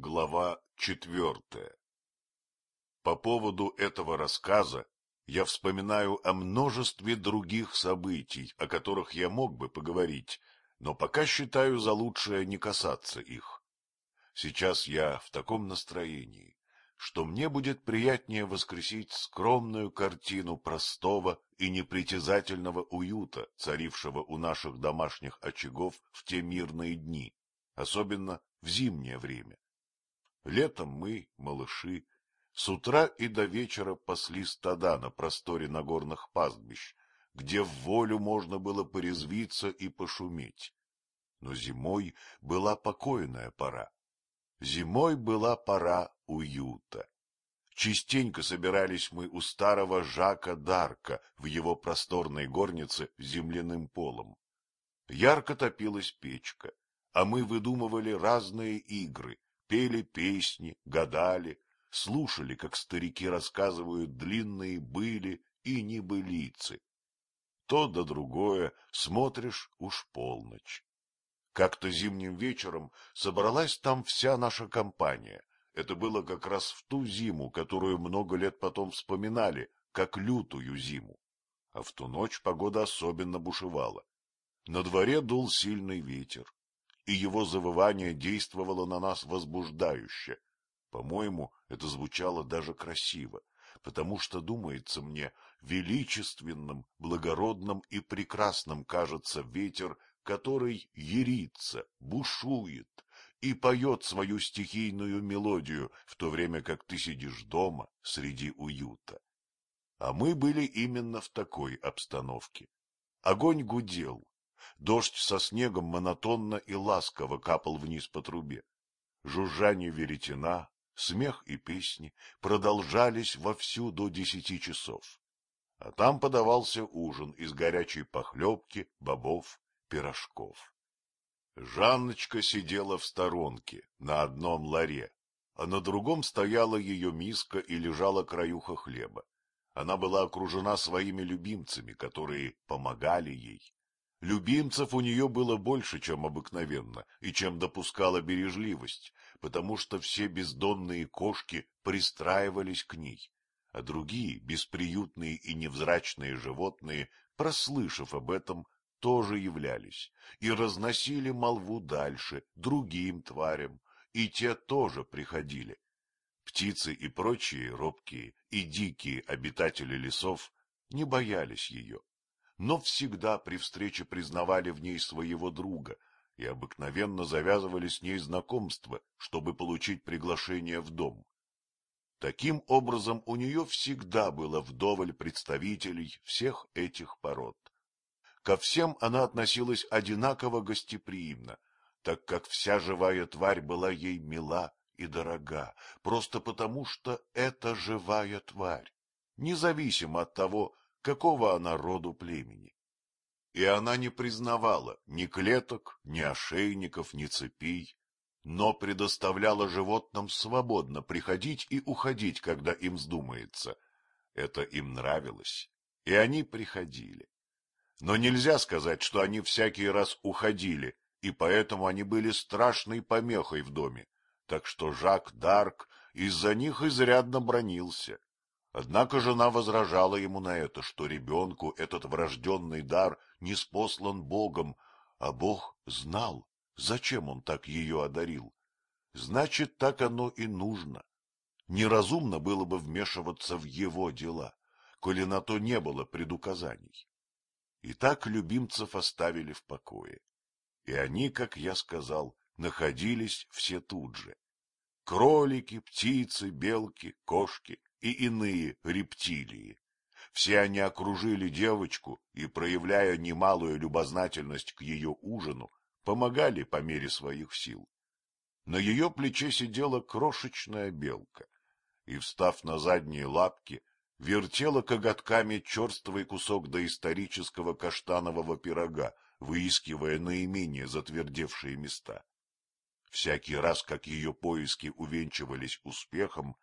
Глава четвертая По поводу этого рассказа я вспоминаю о множестве других событий, о которых я мог бы поговорить, но пока считаю за лучшее не касаться их. Сейчас я в таком настроении, что мне будет приятнее воскресить скромную картину простого и непритязательного уюта, царившего у наших домашних очагов в те мирные дни, особенно в зимнее время. Летом мы, малыши, с утра и до вечера пасли стада на просторе нагорных пастбищ, где в волю можно было порезвиться и пошуметь. Но зимой была покойная пора. Зимой была пора уюта. Частенько собирались мы у старого Жака Дарка в его просторной горнице с земляным полом. Ярко топилась печка, а мы выдумывали разные игры, пели песни, гадали, слушали, как старики рассказывают длинные были и небылицы. То да другое смотришь уж полночь. Как-то зимним вечером собралась там вся наша компания. Это было как раз в ту зиму, которую много лет потом вспоминали, как лютую зиму. А в ту ночь погода особенно бушевала. На дворе дул сильный ветер, и его завывание действовало на нас возбуждающе. По-моему, это звучало даже красиво, потому что, думается мне, величественным, благородным и прекрасным кажется ветер, который ерится, бушует и поет свою стихийную мелодию, в то время как ты сидишь дома среди уюта. А мы были именно в такой обстановке. Огонь гудел, Дождь со снегом монотонно и ласково капал вниз по трубе. Жужжание веретена, смех и песни продолжались вовсю до десяти часов. А там подавался ужин из горячей похлебки, бобов, пирожков. Жанночка сидела в сторонке, на одном ларе, а на другом стояла ее миска и лежала краюха хлеба. Она была окружена своими любимцами, которые помогали ей, Любимцев у нее было больше, чем обыкновенно, и чем допускала бережливость, потому что все бездонные кошки пристраивались к ней, а другие, бесприютные и невзрачные животные, прослышав об этом, тоже являлись и разносили молву дальше, другим тварям, и те тоже приходили. Птицы и прочие робкие и дикие обитатели лесов не боялись ее но всегда при встрече признавали в ней своего друга и обыкновенно завязывали с ней знакомство, чтобы получить приглашение в дом. Таким образом, у нее всегда было вдоволь представителей всех этих пород. Ко всем она относилась одинаково гостеприимно, так как вся живая тварь была ей мила и дорога, просто потому что это живая тварь, независимо от того, какого она роду племени. И она не признавала ни клеток, ни ошейников, ни цепей, но предоставляла животным свободно приходить и уходить, когда им вздумается. Это им нравилось, и они приходили. Но нельзя сказать, что они всякий раз уходили, и поэтому они были страшной помехой в доме, так что Жак Дарк из-за них изрядно бронился. Однако жена возражала ему на это, что ребенку этот врожденный дар не спослан Богом, а Бог знал, зачем он так ее одарил. Значит, так оно и нужно. Неразумно было бы вмешиваться в его дела, коли на то не было предуказаний. И так любимцев оставили в покое. И они, как я сказал, находились все тут же. Кролики, птицы, белки, кошки и иные рептилии. Все они окружили девочку и, проявляя немалую любознательность к ее ужину, помогали по мере своих сил. На ее плече сидела крошечная белка и, встав на задние лапки, вертела коготками черствый кусок доисторического каштанового пирога, выискивая наименее затвердевшие места. Всякий раз, как ее поиски увенчивались успехом,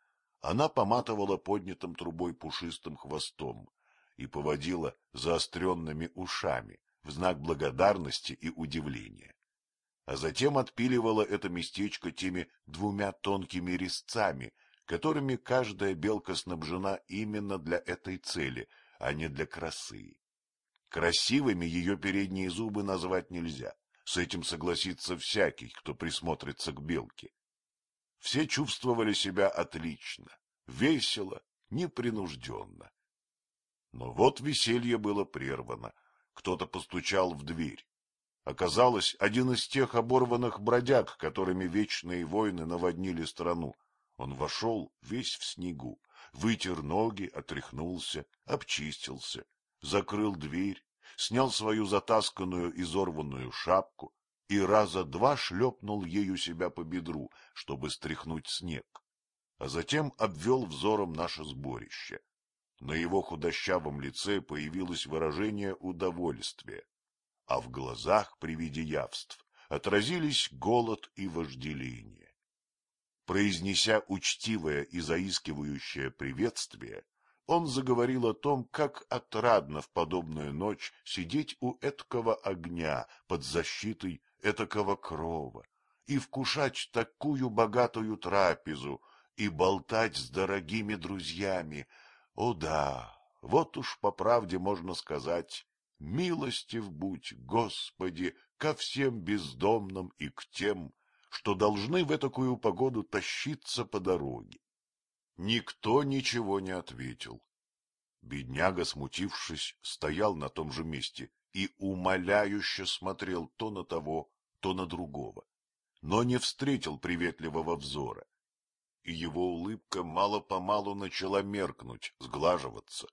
она поматывала поднятым трубой пушистым хвостом и поводила заостренными ушами в знак благодарности и удивления. а затем отпиливала это местечко теми двумя тонкими резцами, которыми каждая белка снабжена именно для этой цели, а не для красы. Красивыми ее передние зубы назвать нельзя, с этим согласится всякий, кто присмотрится к белке. Все чувствовали себя отлично, весело, непринужденно. Но вот веселье было прервано. Кто-то постучал в дверь. Оказалось, один из тех оборванных бродяг, которыми вечные войны наводнили страну. Он вошел весь в снегу, вытер ноги, отряхнулся, обчистился, закрыл дверь, снял свою затасканную изорванную шапку и раза два шлепнул ею себя по бедру, чтобы стряхнуть снег, а затем обвел взором наше сборище. На его худощавом лице появилось выражение удовольствия, а в глазах при виде явств отразились голод и вожделение. Произнеся учтивое и заискивающее приветствие, он заговорил о том, как отрадно в подобную ночь сидеть у эткого огня под защитой этакого крова и вкушать такую богатую трапезу и болтать с дорогими друзьями. О да, вот уж по правде можно сказать, Милостив будь, Господи, ко всем бездомным и к тем, что должны в такую погоду тащиться по дороге. Никто ничего не ответил. Бедняга, смутившись, стоял на том же месте и умоляюще смотрел то на того, то на другого, но не встретил приветливого взора. И его улыбка мало-помалу начала меркнуть, сглаживаться,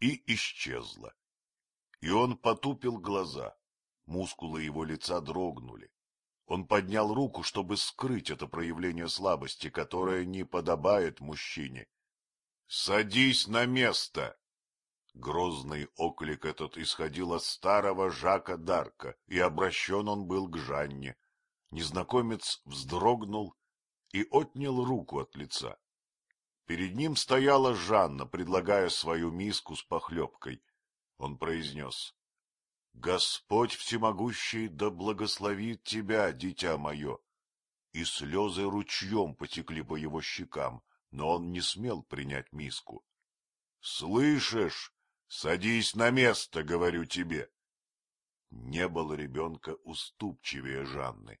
и исчезла. И он потупил глаза. Мускулы его лица дрогнули. Он поднял руку, чтобы скрыть это проявление слабости, которое не подобает мужчине. — Садись на место! Грозный оклик этот исходил от старого Жака Дарка, и обращен он был к Жанне. Незнакомец вздрогнул и отнял руку от лица. Перед ним стояла Жанна, предлагая свою миску с похлебкой он произнес. — Господь всемогущий да благословит тебя, дитя мое. И слезы ручьем потекли по его щекам, но он не смел принять миску. — Слышишь? Садись на место, говорю тебе. Не было ребенка уступчивее Жанны,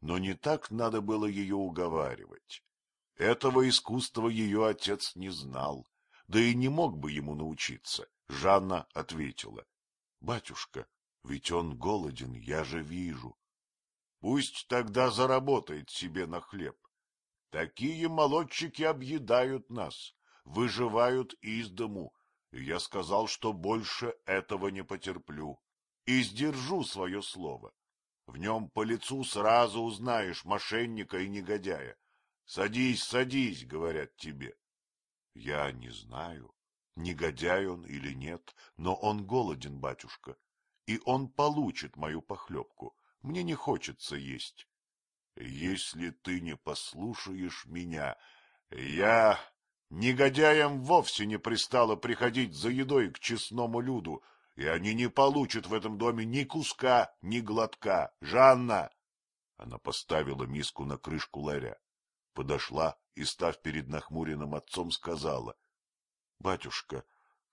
но не так надо было ее уговаривать. Этого искусства ее отец не знал, да и не мог бы ему научиться. Жанна ответила. — Батюшка, ведь он голоден, я же вижу. — Пусть тогда заработает себе на хлеб. Такие молодчики объедают нас, выживают из дому, я сказал, что больше этого не потерплю, и сдержу свое слово. В нем по лицу сразу узнаешь мошенника и негодяя. Садись, садись, говорят тебе. Я не знаю, негодяй он или нет, но он голоден, батюшка, и он получит мою похлебку. Мне не хочется есть. Если ты не послушаешь меня, я... Негодяям вовсе не пристало приходить за едой к честному люду, и они не получат в этом доме ни куска, ни глотка. Жанна! Она поставила миску на крышку ларя, подошла и, став перед нахмуренным отцом, сказала —— Батюшка,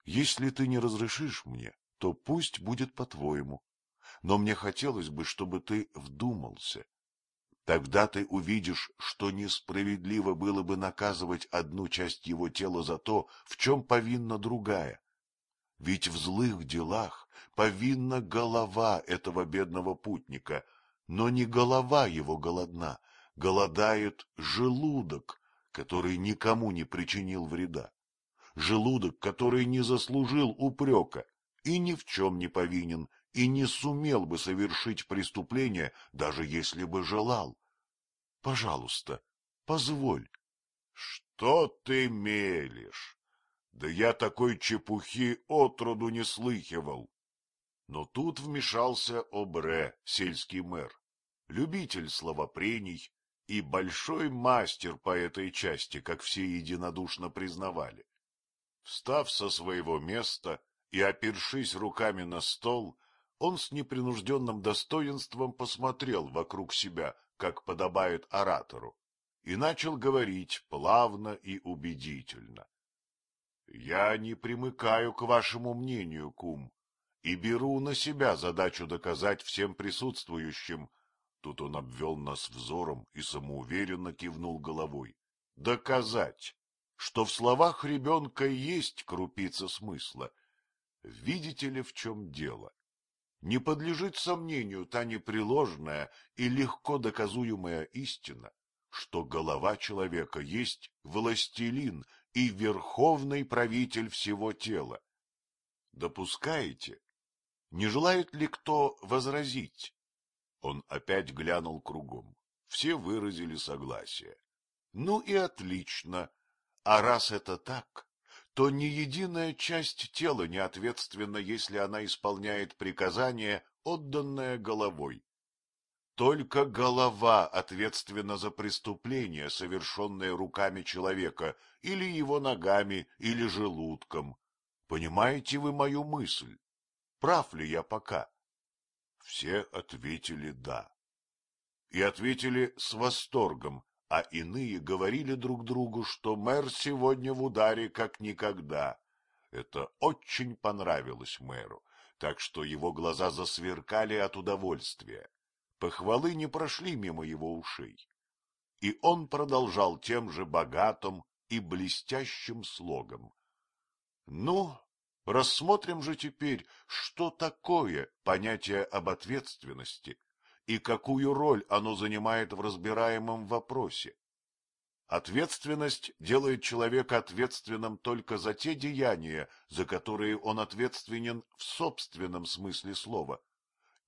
если ты не разрешишь мне, то пусть будет по-твоему. Но мне хотелось бы, чтобы ты вдумался. Тогда ты увидишь, что несправедливо было бы наказывать одну часть его тела за то, в чем повинна другая. Ведь в злых делах повинна голова этого бедного путника, но не голова его голодна, голодает желудок, который никому не причинил вреда желудок, который не заслужил упрека и ни в чем не повинен, и не сумел бы совершить преступление, даже если бы желал. Пожалуйста, позволь. Что ты мелешь? Да я такой чепухи отроду не слыхивал. Но тут вмешался Обре, сельский мэр, любитель словопрений и большой мастер по этой части, как все единодушно признавали. Встав со своего места и опершись руками на стол, он с непринужденным достоинством посмотрел вокруг себя, как подобает оратору, и начал говорить плавно и убедительно. — Я не примыкаю к вашему мнению, кум, и беру на себя задачу доказать всем присутствующим. Тут он обвел нас взором и самоуверенно кивнул головой. Доказать, что в словах ребенка есть крупица смысла. Видите ли, в чем дело? Не подлежит сомнению та непреложная и легко доказуемая истина, что голова человека есть властелин и верховный правитель всего тела. Допускаете? Не желает ли кто возразить? Он опять глянул кругом. Все выразили согласие. Ну и отлично. А раз это так, то ни единая часть тела не ответственна, если она исполняет приказание, отданное головой. Только голова ответственна за преступление, совершенное руками человека, или его ногами, или желудком. Понимаете вы мою мысль? Прав ли я пока? Все ответили «да». И ответили с восторгом, а иные говорили друг другу, что мэр сегодня в ударе как никогда. Это очень понравилось мэру, так что его глаза засверкали от удовольствия. Похвалы не прошли мимо его ушей. И он продолжал тем же богатым и блестящим слогом. — Ну, рассмотрим же теперь, что такое понятие об ответственности и какую роль оно занимает в разбираемом вопросе. Ответственность делает человека ответственным только за те деяния, за которые он ответственен в собственном смысле слова.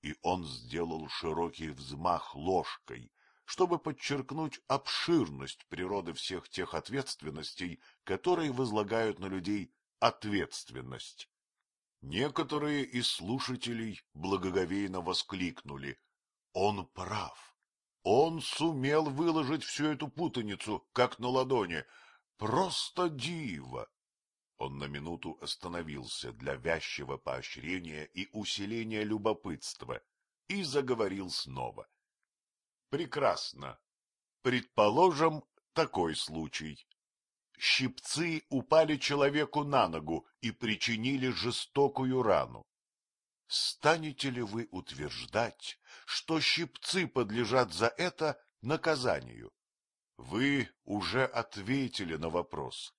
И он сделал широкий взмах ложкой, чтобы подчеркнуть обширность природы всех тех ответственностей, которые возлагают на людей ответственность. Некоторые из слушателей благоговейно воскликнули он прав. Он сумел выложить всю эту путаницу, как на ладони. Просто диво! Он на минуту остановился для вязчего поощрения и усиления любопытства и заговорил снова. Прекрасно. Предположим, такой случай. Щипцы упали человеку на ногу и причинили жестокую рану. Станете ли вы утверждать, что щипцы подлежат за это наказанию? Вы уже ответили на вопрос.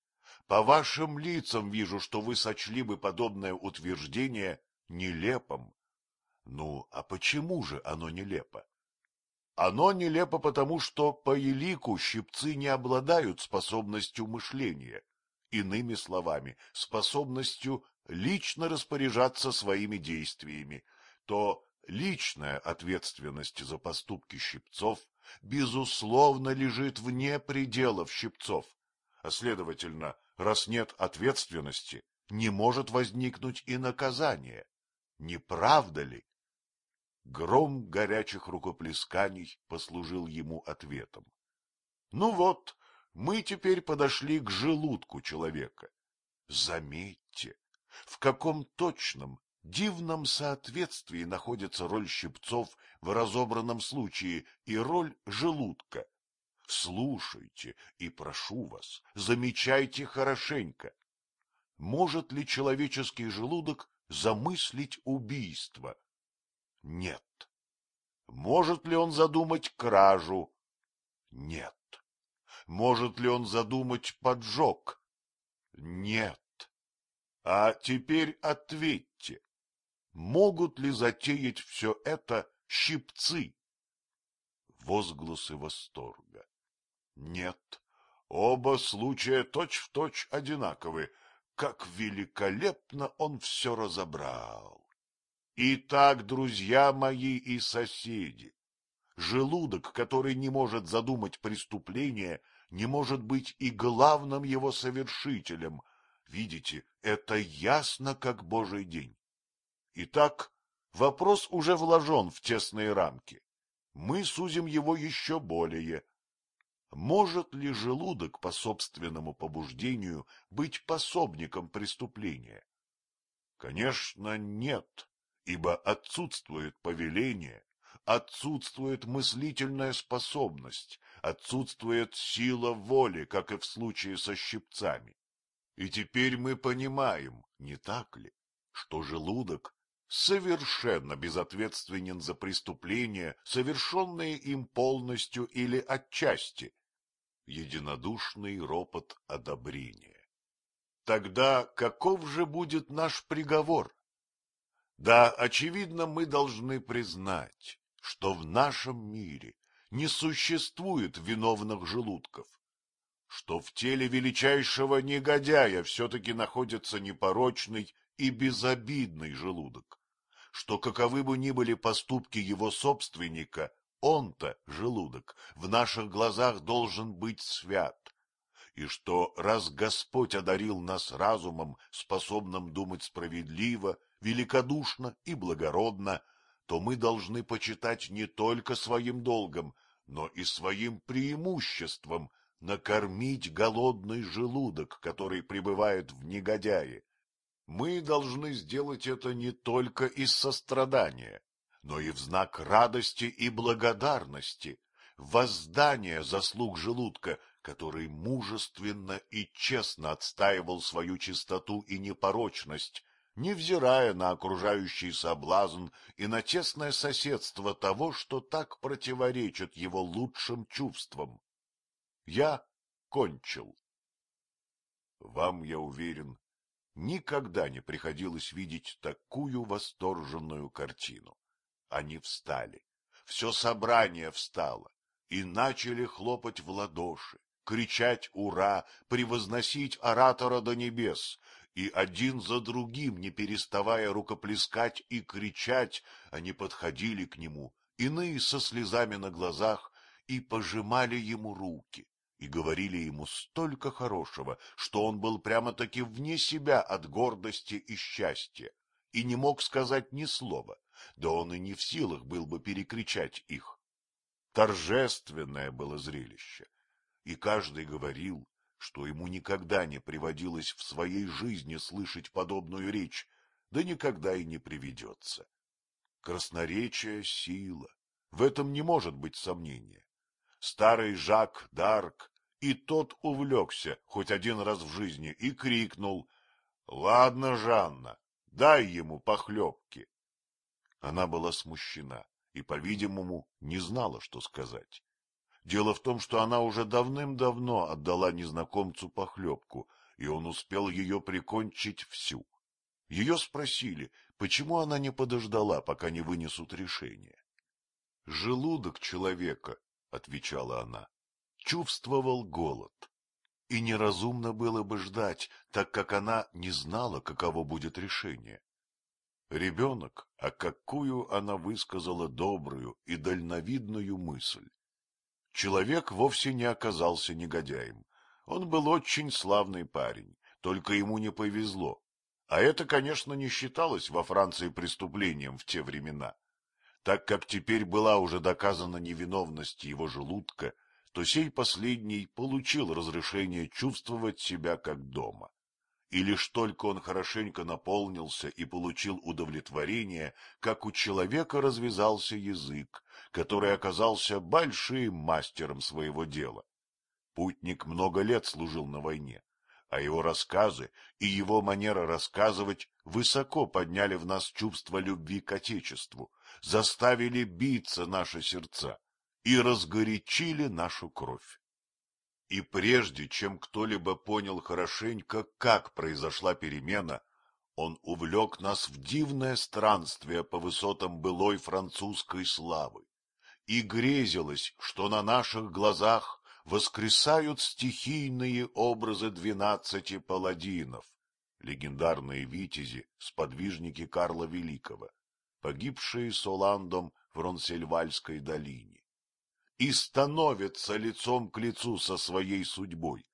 По вашим лицам вижу, что вы сочли бы подобное утверждение нелепым. Ну, а почему же оно нелепо? Оно нелепо потому, что по елику щипцы не обладают способностью мышления, иными словами, способностью лично распоряжаться своими действиями, то личная ответственность за поступки щипцов безусловно лежит вне пределов щипцов, а следовательно, раз нет ответственности, не может возникнуть и наказание. Не правда ли? Гром горячих рукоплесканий послужил ему ответом. Ну вот, мы теперь подошли к желудку человека. Заметьте, в каком точном, дивном соответствии находится роль щипцов в разобранном случае и роль желудка. Слушайте и прошу вас, замечайте хорошенько. Может ли человеческий желудок замыслить убийство? Нет. Может ли он задумать кражу? Нет. Может ли он задумать поджог? Нет. А теперь ответьте, могут ли затеять все это щипцы? Возгласы восторга. Нет, оба случая точь-в-точь точь одинаковы. Как великолепно он все разобрал! Итак, друзья мои и соседи, желудок, который не может задумать преступление, не может быть и главным его совершителем — Видите, это ясно, как божий день. Итак, вопрос уже вложен в тесные рамки. Мы сузим его еще более. Может ли желудок по собственному побуждению быть пособником преступления? Конечно, нет, ибо отсутствует повеление, отсутствует мыслительная способность, отсутствует сила воли, как и в случае со щипцами. И теперь мы понимаем, не так ли, что желудок совершенно безответственен за преступления, совершенные им полностью или отчасти. Единодушный ропот одобрения. Тогда каков же будет наш приговор? Да, очевидно, мы должны признать, что в нашем мире не существует виновных желудков, что в теле величайшего негодяя все-таки находится непорочный и безобидный желудок, что каковы бы ни были поступки его собственника, он-то, желудок, в наших глазах должен быть свят, и что, раз Господь одарил нас разумом, способным думать справедливо, великодушно и благородно, то мы должны почитать не только своим долгом, но и своим преимуществом накормить голодный желудок, который пребывает в негодяе. Мы должны сделать это не только из сострадания, но и в знак радости и благодарности, воздания заслуг желудка, который мужественно и честно отстаивал свою чистоту и непорочность, невзирая на окружающий соблазн и на тесное соседство того, что так противоречит его лучшим чувствам. Я кончил. Вам, я уверен, никогда не приходилось видеть такую восторженную картину. Они встали, все собрание встало и начали хлопать в ладоши, кричать «Ура!», превозносить оратора до небес, и один за другим, не переставая рукоплескать и кричать, они подходили к нему, иные со слезами на глазах, и пожимали ему руки, и говорили ему столько хорошего, что он был прямо-таки вне себя от гордости и счастья, и не мог сказать ни слова, да он и не в силах был бы перекричать их. Торжественное было зрелище, и каждый говорил, что ему никогда не приводилось в своей жизни слышать подобную речь, да никогда и не приведется. Красноречие — сила, в этом не может быть сомнения. Старый Жак Дарк и тот увлекся хоть один раз в жизни и крикнул «Ладно, Жанна, дай ему похлебки». Она была смущена и, по-видимому, не знала, что сказать. Дело в том, что она уже давным-давно отдала незнакомцу похлебку, и он успел ее прикончить всю. Ее спросили, почему она не подождала, пока не вынесут решение. — Желудок человека, — отвечала она, — чувствовал голод. И неразумно было бы ждать, так как она не знала, каково будет решение. Ребенок, а какую она высказала добрую и дальновидную мысль. Человек вовсе не оказался негодяем. Он был очень славный парень, только ему не повезло. А это, конечно, не считалось во Франции преступлением в те времена. Так как теперь была уже доказана невиновность его желудка, то сей последний получил разрешение чувствовать себя как дома. И лишь только он хорошенько наполнился и получил удовлетворение, как у человека развязался язык, который оказался большим мастером своего дела. Путник много лет служил на войне, а его рассказы и его манера рассказывать высоко подняли в нас чувство любви к Отечеству, заставили биться наши сердца и разгорячили нашу кровь. И прежде чем кто-либо понял хорошенько, как произошла перемена, он увлек нас в дивное странствие по высотам былой французской славы. И грезилось, что на наших глазах воскресают стихийные образы двенадцати паладинов, легендарные витязи, сподвижники Карла Великого, погибшие с Оландом в Ронсельвальской долине и становится лицом к лицу со своей судьбой.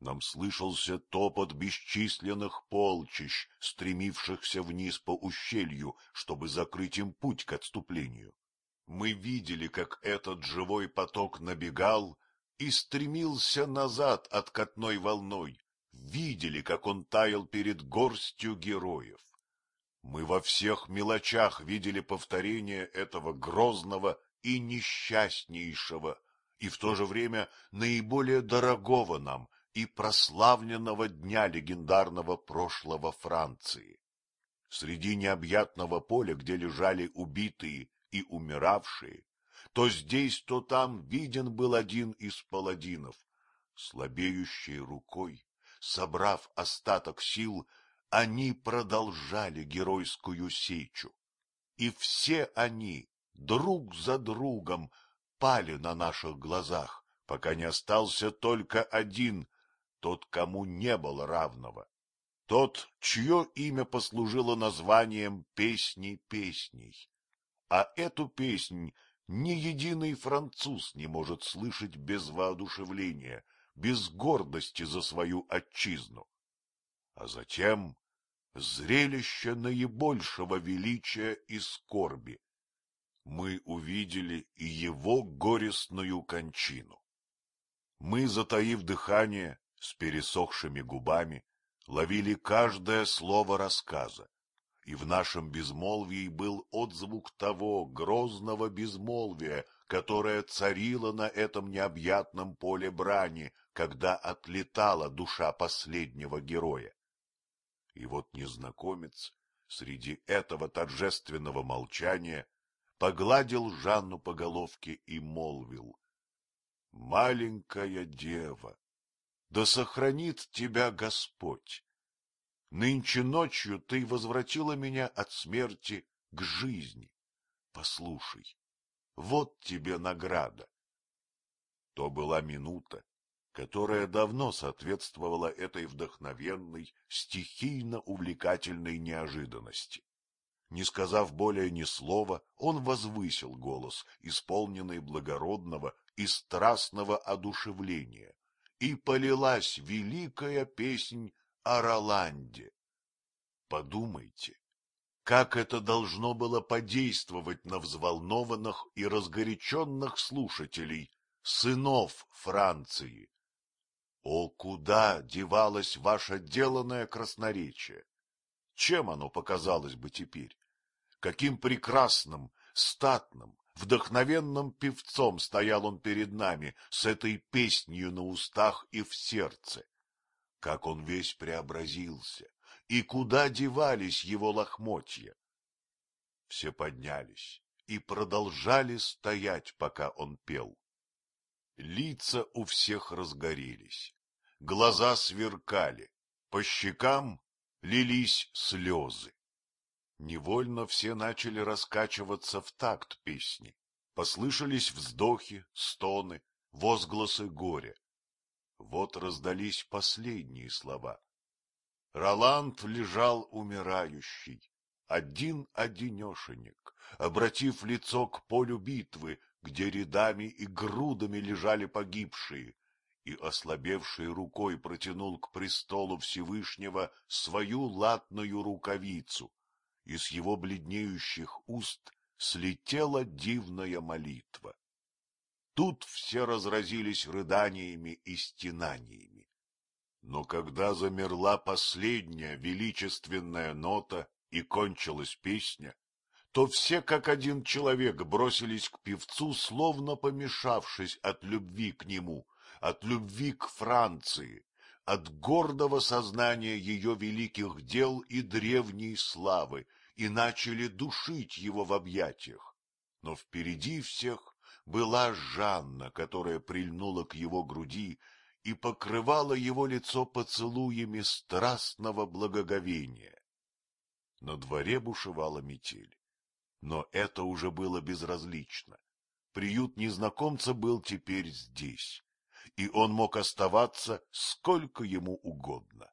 Нам слышался топот бесчисленных полчищ, стремившихся вниз по ущелью, чтобы закрыть им путь к отступлению. Мы видели, как этот живой поток набегал и стремился назад откатной волной, видели, как он таял перед горстью героев. Мы во всех мелочах видели повторение этого грозного и несчастнейшего, и в то же время наиболее дорогого нам и прославленного дня легендарного прошлого Франции. Среди необъятного поля, где лежали убитые и умиравшие, то здесь, то там виден был один из паладинов, слабеющей рукой, собрав остаток сил, они продолжали геройскую сечу. И все они, друг за другом, пали на наших глазах, пока не остался только один, тот, кому не было равного. Тот, чье имя послужило названием «Песни песней». А эту песнь ни единый француз не может слышать без воодушевления, без гордости за свою отчизну. А затем зрелище наибольшего величия и скорби. Мы увидели и его горестную кончину. Мы, затаив дыхание, с пересохшими губами, ловили каждое слово рассказа, и в нашем безмолвии был отзвук того грозного безмолвия, которое царило на этом необъятном поле брани, когда отлетала душа последнего героя. И вот незнакомец среди этого торжественного молчания погладил Жанну по головке и молвил. — Маленькая дева, да сохранит тебя Господь! Нынче ночью ты возвратила меня от смерти к жизни. Послушай, вот тебе награда. То была минута, которая давно соответствовала этой вдохновенной, стихийно увлекательной неожиданности. Не сказав более ни слова, он возвысил голос, исполненный благородного и страстного одушевления, и полилась великая песнь о Роланде. Подумайте, как это должно было подействовать на взволнованных и разгоряченных слушателей, сынов Франции. О, куда девалось ваше деланное красноречие? Чем оно показалось бы теперь? Каким прекрасным, статным, вдохновенным певцом стоял он перед нами с этой песнью на устах и в сердце. Как он весь преобразился, и куда девались его лохмотья? Все поднялись и продолжали стоять, пока он пел. Лица у всех разгорелись, глаза сверкали, по щекам лились слезы. Невольно все начали раскачиваться в такт песни. Послышались вздохи, стоны, возгласы горя. Вот раздались последние слова. Роланд лежал умирающий, один-одинешенек, обратив лицо к полю битвы, где рядами и грудами лежали погибшие, и ослабевшей рукой протянул к престолу Всевышнего свою латную рукавицу, и с его бледнеющих уст слетела дивная молитва. Тут все разразились рыданиями и стенаниями. Но когда замерла последняя величественная нота и кончилась песня, то все как один человек бросились к певцу, словно помешавшись от любви к нему, от любви к Франции, от гордого сознания ее великих дел и древней славы, и начали душить его в объятиях. Но впереди всех была Жанна, которая прильнула к его груди и покрывала его лицо поцелуями страстного благоговения. На дворе бушевала метель. Но это уже было безразлично. Приют незнакомца был теперь здесь, и он мог оставаться сколько ему угодно.